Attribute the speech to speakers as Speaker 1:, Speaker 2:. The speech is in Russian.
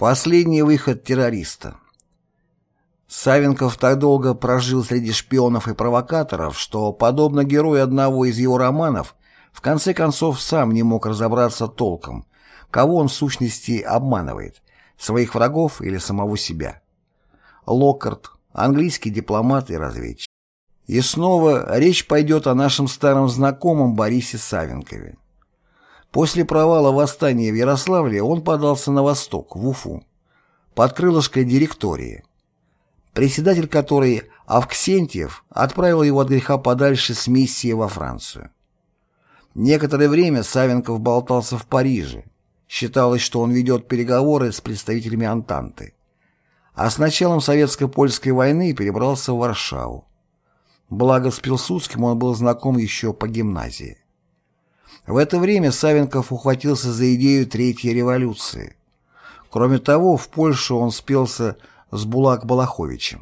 Speaker 1: Последний выход террориста. Савенков так долго прожил среди шпионов и провокаторов, что, подобно герою одного из его романов, в конце концов сам не мог разобраться толком, кого он в сущности обманывает, своих врагов или самого себя. Локкарт, английский дипломат и разведчик. И снова речь пойдет о нашем старом знакомом Борисе Савенкове. После провала восстания в Ярославле он подался на восток, в Уфу, под крылышко директории, председатель которой Авксентьев отправил его от греха подальше с миссией во Францию. Некоторое время Савенков болтался в Париже. Считалось, что он ведет переговоры с представителями Антанты. А с началом советско-польской войны перебрался в Варшаву. Благо с Пилсудским он был знаком еще по гимназии. В это время Савенков ухватился за идею Третьей революции. Кроме того, в Польшу он спелся с Булак Балаховичем.